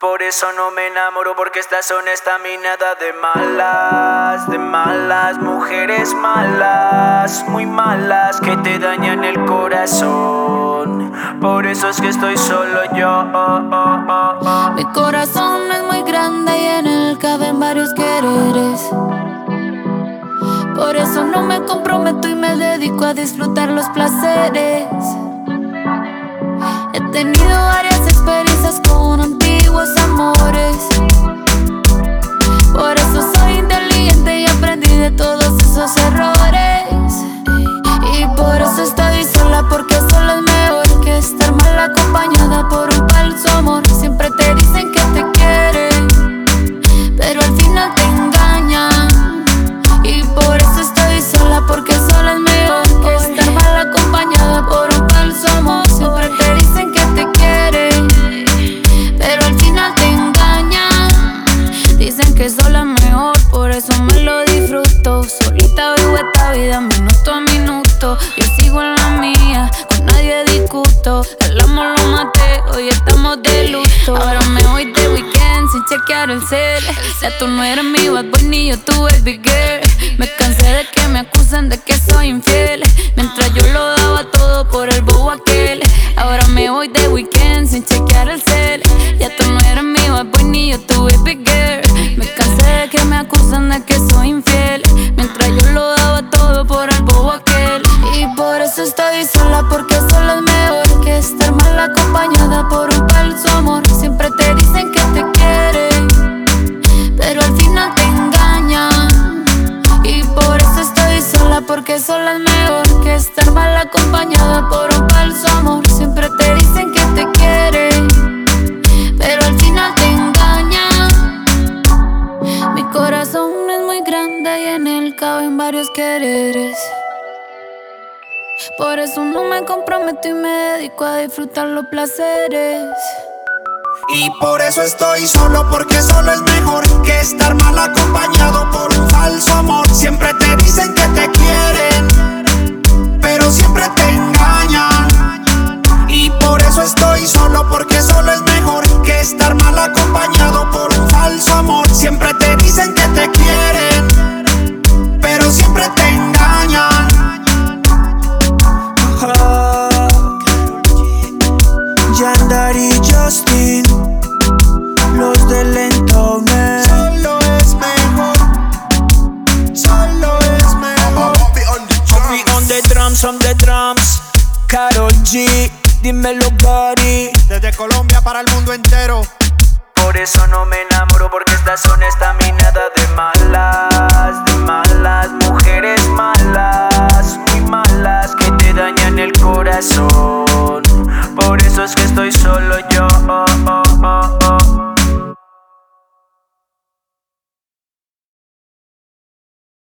Por eso no me enamoro porque estas son estaminadas de malas, de malas, mujeres malas, muy malas que te dañan el corazón. Por eso es que estoy solo yo. Mi corazón es muy grande y en él caben varios quereres. Por eso no me comprometo y me dedico a disfrutar los placeres. He tenido varias experiencias con amores. Que sola es mejor, por eso me lo disfruto. Solita vivo esta vida minuto a minuto. Yo sigo en la mía, con nadie discuto. El amor lo maté, hoy estamos de luto. Ahora me voy de weekend sin chequear el cel. Ya tú no eres mi bad boy ni yo tu baby girl. Me cansé de que me de que soy infiel. Mientras yo lo daba todo por el bobo aquel. Y por eso estoy sola, porque sola es mejor que estar mal acompañada por un falso amor. Siempre te dicen que te quieren, pero al final te engañan. Y por eso estoy sola, porque sola es mejor que estar mal acompañada por un falso amor. Siempre te dicen que te quieren, él caben varios quereres. Por eso no me comprometo y me dedico a disfrutar los placeres. Y por eso estoy solo, porque solo es mejor que estar mal acompañado por un falso amor. Siempre te dicen que te quieren, pero siempre te engañan. Y por eso estoy solo, porque solo es mejor que estar mal acompañado por un falso amor. Siempre te Yandari Justin, los del entorno. Solo es mejor, solo es mejor. Ofi on the drums, on the drums. Karol G, dímelo, buddy. Desde Colombia para el mundo entero. Por eso no me enamoro porque